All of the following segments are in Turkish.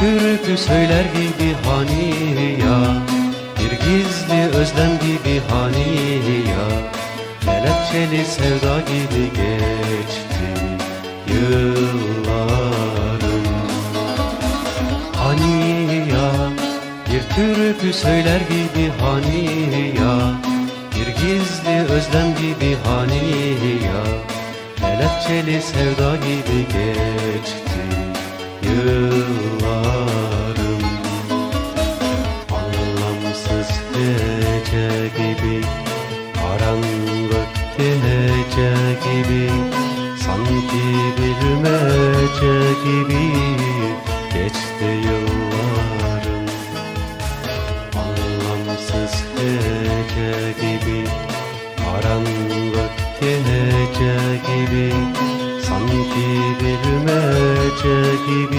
türkü söyler gibi hani ya Bir gizli özlem gibi hani ya Kelepçeli sevda gibi geçti yıllarım Hani ya bir türkü söyler gibi hani ya Bir gizli özlem gibi hani ya Kelepçeli sevda gibi geçti yıllarım. Anlamsız gece gibi Karanlık gece gibi Sanki bilmece gibi Geçti yıllarım. Anlamsız gece gibi Karanlık gece gibi Sanki bilmece gibi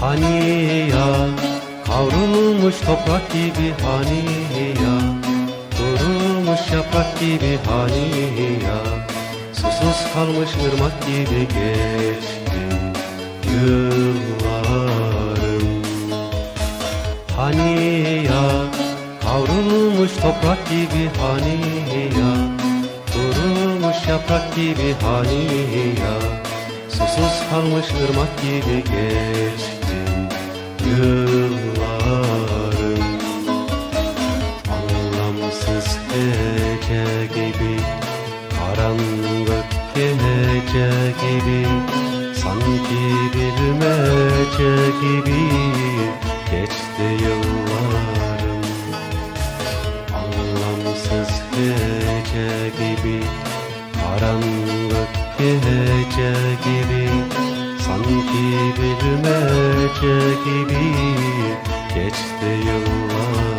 Hani ya kavrulmuş toprak gibi hani ya Kurumuş yaprak gibi hani ya Susuz kalmış ırmak gibi geçti yıllarım. Hani ya kavrulmuş toprak gibi hani ya Kurumuş yaprak gibi hani ya Susuz kalmış ırmak gibi geçti yıllarım. Anlamsız gece gibi Karanlık gece gibi Sanki bilmece gibi Geçti yıllarım. Anlamsız gece gibi Karanlık gece gibi Sanki bilmece gibi Geçti yıllar